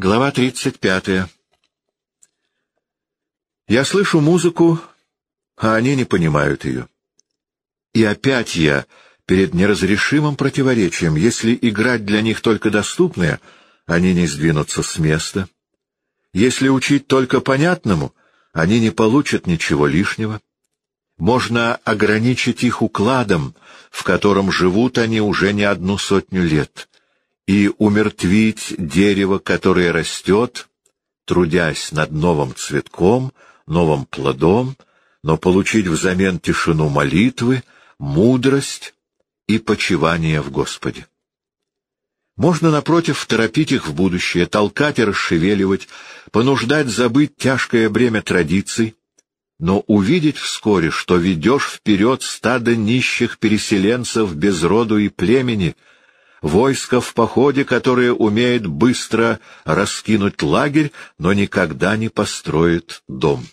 Глава 35. Я слышу музыку, а они не понимают ее. И опять я перед неразрешимым противоречием. Если играть для них только доступное, они не сдвинутся с места. Если учить только понятному, они не получат ничего лишнего. Можно ограничить их укладом, в котором живут они уже не одну сотню лет, и умертвить дерево, которое растет, трудясь над новым цветком, новым плодом, но получить взамен тишину молитвы, мудрость и почивание в Господе. Можно, напротив, торопить их в будущее, толкать и расшевеливать, понуждать забыть тяжкое бремя традиций, но увидеть вскоре, что ведешь вперед стадо нищих переселенцев без роду и племени, войско в походе, которое умеет быстро раскинуть лагерь, но никогда не построит дом.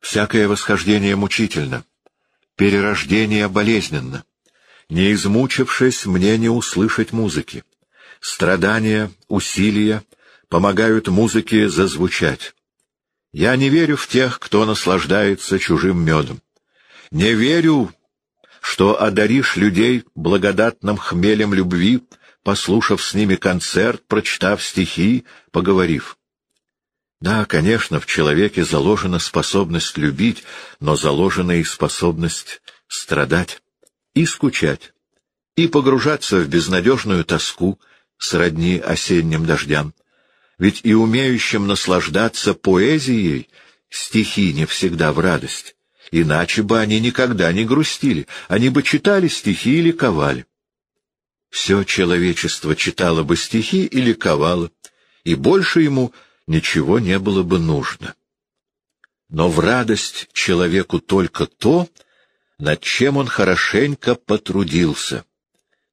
Всякое восхождение мучительно, перерождение болезненно. Не измучившись, мне не услышать музыки. Страдания, усилия помогают музыке зазвучать. Я не верю в тех, кто наслаждается чужим медом. Не верю, что одаришь людей благодатным хмелем любви, послушав с ними концерт, прочитав стихи, поговорив. Да, конечно, в человеке заложена способность любить, но заложена и способность страдать и скучать, и погружаться в безнадежную тоску сродни осенним дождям. Ведь и умеющим наслаждаться поэзией стихи не всегда в радость. Иначе бы они никогда не грустили, они бы читали стихи и ликовали. Все человечество читало бы стихи и ликовало, и больше ему ничего не было бы нужно. Но в радость человеку только то, над чем он хорошенько потрудился.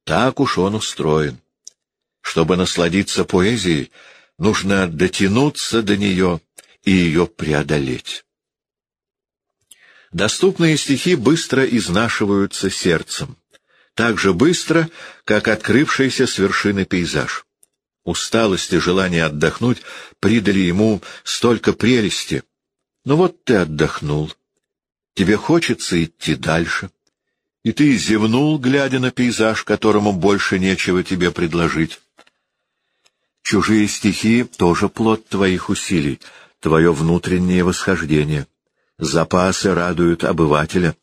Так уж он устроен. Чтобы насладиться поэзией, нужно дотянуться до нее и ее преодолеть. Доступные стихи быстро изнашиваются сердцем, так же быстро, как открывшийся с вершины пейзаж. Усталость и желание отдохнуть придали ему столько прелести. Но вот ты отдохнул. Тебе хочется идти дальше. И ты зевнул, глядя на пейзаж, которому больше нечего тебе предложить. Чужие стихи — тоже плод твоих усилий, твое внутреннее восхождение. Запасы радуют обывателя,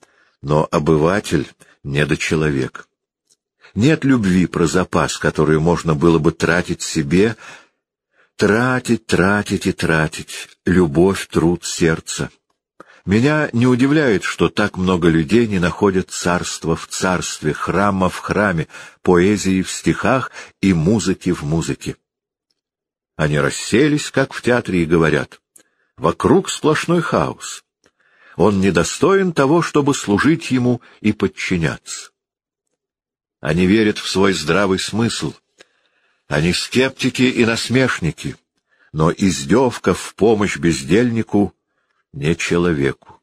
но обыватель — недочеловек. Нет любви про запас, которую можно было бы тратить себе, тратить, тратить и тратить. Любовь — труд сердца. Меня не удивляет, что так много людей не находят царства в царстве, храма в храме, поэзии в стихах и музыки в музыке. Они расселись, как в театре, и говорят, вокруг сплошной хаос. Он недостоин того, чтобы служить ему и подчиняться. Они верят в свой здравый смысл. Они скептики и насмешники, но издевка в помощь бездельнику не человеку.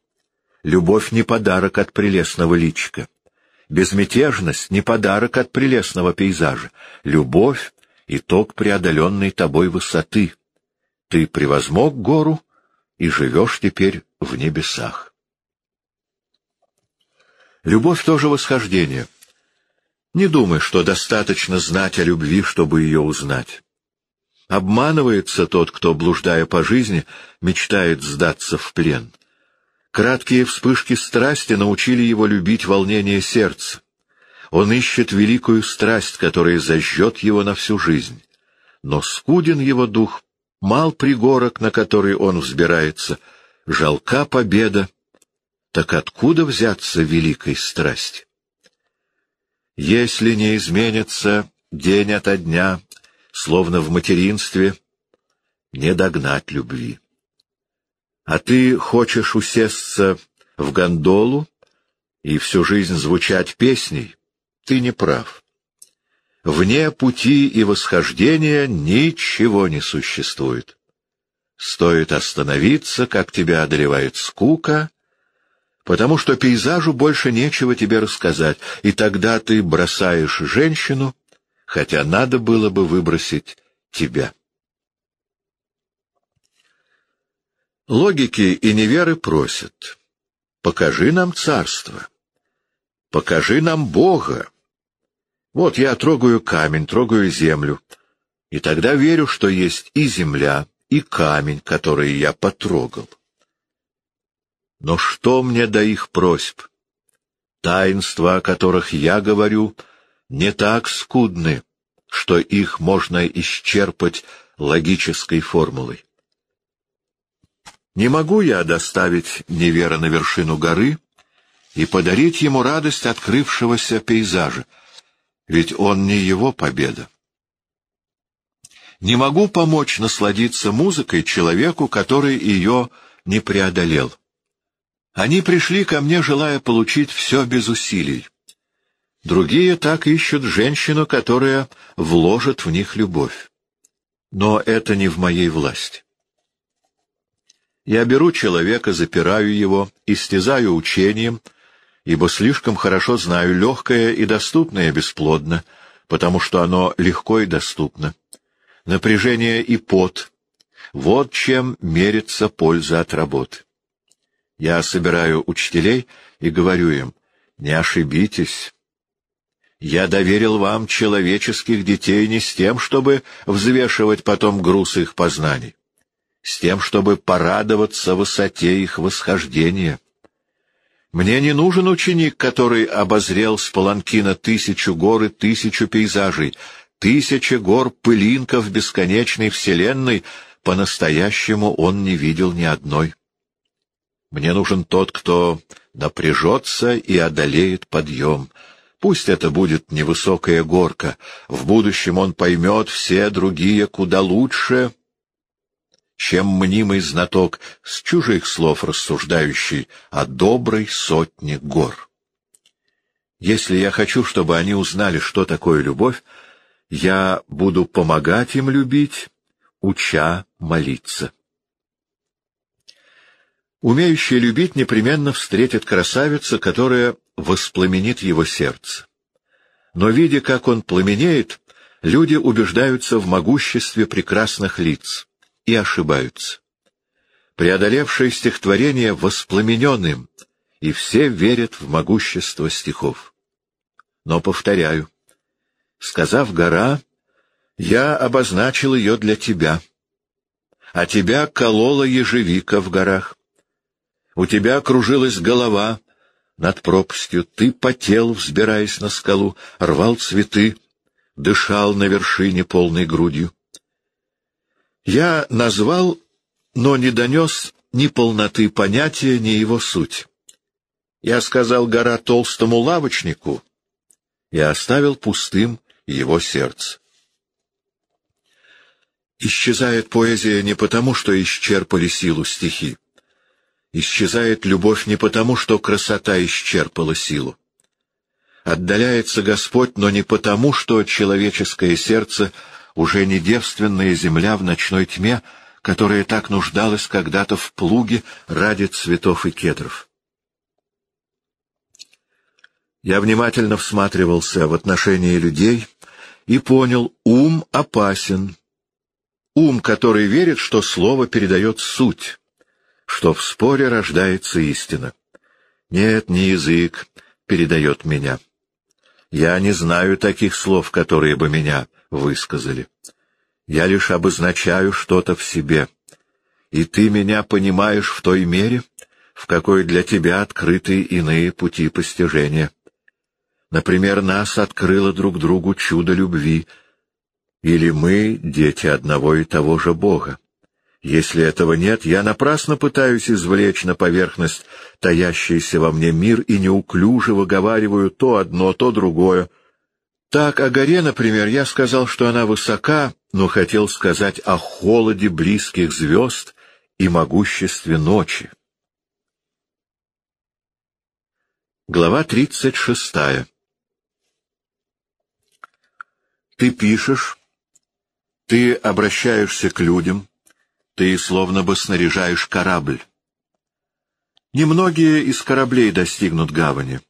Любовь не подарок от прелестного личика. Безмятежность не подарок от прелестного пейзажа. Любовь итог преодоленной тобой высоты. Ты превозмог гору и живешь теперь в небесах. Любовь тоже восхождение. Не думай, что достаточно знать о любви, чтобы ее узнать. Обманывается тот, кто, блуждая по жизни, мечтает сдаться в плен. Краткие вспышки страсти научили его любить волнение сердца. Он ищет великую страсть, которая зажжет его на всю жизнь. Но скуден его дух, мал пригорок, на который он взбирается, жалка победа. Так откуда взяться великой страсти? Если не изменится день ото дня, словно в материнстве, не догнать любви. А ты хочешь усесться в гондолу и всю жизнь звучать песней? ты не прав. Вне пути и восхождения ничего не существует. Стоит остановиться, как тебя одолевает скука, потому что пейзажу больше нечего тебе рассказать, и тогда ты бросаешь женщину, хотя надо было бы выбросить тебя. Логики и неверы просят, покажи нам царство, покажи нам Бога. Вот я трогаю камень, трогаю землю, и тогда верю, что есть и земля, и камень, который я потрогал. Но что мне до их просьб? Таинства, о которых я говорю, не так скудны, что их можно исчерпать логической формулой. Не могу я доставить невера на вершину горы и подарить ему радость открывшегося пейзажа, ведь он не его победа. Не могу помочь насладиться музыкой человеку, который ее не преодолел. Они пришли ко мне, желая получить все без усилий. Другие так ищут женщину, которая вложит в них любовь. Но это не в моей власти. Я беру человека, запираю его, истязаю учением, ибо слишком хорошо знаю легкое и доступное бесплодно, потому что оно легко и доступно. Напряжение и пот — вот чем мерится польза от работы. Я собираю учителей и говорю им, не ошибитесь. Я доверил вам человеческих детей не с тем, чтобы взвешивать потом груз их познаний, с тем, чтобы порадоваться высоте их восхождения. Мне не нужен ученик, который обозрел с паланкина тысячу гор и тысячу пейзажей, тысячи гор пылинков бесконечной вселенной, по-настоящему он не видел ни одной. Мне нужен тот, кто напряжется и одолеет подъем. Пусть это будет невысокая горка. В будущем он поймет все другие куда лучше, чем мнимый знаток с чужих слов рассуждающий о доброй сотне гор. Если я хочу, чтобы они узнали, что такое любовь, я буду помогать им любить, уча молиться. Умеющий любить непременно встретит красавица, которая воспламенит его сердце. Но, видя, как он пламенеет, люди убеждаются в могуществе прекрасных лиц и ошибаются. Преодолевшее стихотворение воспламенен им, и все верят в могущество стихов. Но, повторяю, сказав «гора», я обозначил ее для тебя, а тебя колола ежевика в горах. У тебя кружилась голова над пропастью, ты потел, взбираясь на скалу, рвал цветы, дышал на вершине полной грудью. Я назвал, но не донес ни полноты понятия, ни его суть. Я сказал гора толстому лавочнику и оставил пустым его сердце. Исчезает поэзия не потому, что исчерпали силу стихи. Исчезает любовь не потому, что красота исчерпала силу. Отдаляется Господь, но не потому, что человеческое сердце уже не девственная земля в ночной тьме, которая так нуждалась когда-то в плуге ради цветов и кедров. Я внимательно всматривался в отношения людей и понял, ум опасен. Ум, который верит, что слово передает суть, что в споре рождается истина. Нет, не язык передает меня. Я не знаю таких слов, которые бы меня высказали. Я лишь обозначаю что-то в себе. И ты меня понимаешь в той мере, в какой для тебя открыты иные пути постижения. Например, нас открыло друг другу чудо любви, или мы — дети одного и того же Бога. Если этого нет, я напрасно пытаюсь извлечь на поверхность таящийся во мне мир и неуклюже выговариваю то одно, то другое. Так о горе, например, я сказал, что она высока, но хотел сказать о холоде близких звезд и могуществе ночи. Глава тридцать шестая Ты пишешь, ты обращаешься к людям, ты словно бы снаряжаешь корабль. Немногие из кораблей достигнут гавани.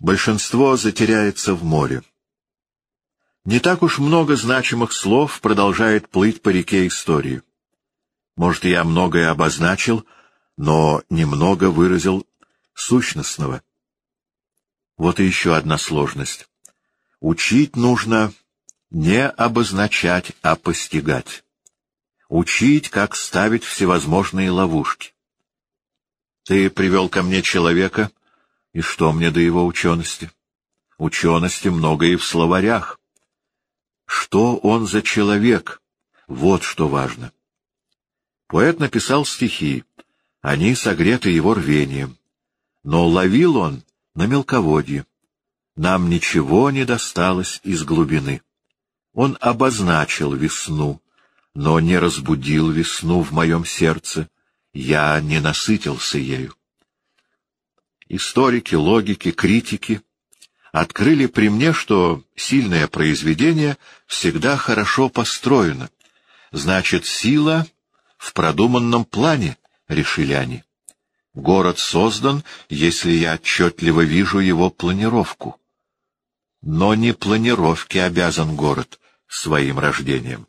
Большинство затеряется в море. Не так уж много значимых слов продолжает плыть по реке истории. Может, я многое обозначил, но немного выразил сущностного. Вот и еще одна сложность. Учить нужно не обозначать, а постигать. Учить, как ставить всевозможные ловушки. Ты привел ко мне человека, и что мне до его учености? Учености много и в словарях. Что он за человек? Вот что важно. Поэт написал стихи. Они согреты его рвением. Но ловил он на мелководье. Нам ничего не досталось из глубины. Он обозначил весну, но не разбудил весну в моем сердце. Я не насытился ею. Историки, логики, критики открыли при мне, что сильное произведение всегда хорошо построено. Значит, сила в продуманном плане, решили они. Город создан, если я отчетливо вижу его планировку. Но не планировке обязан город своим рождением.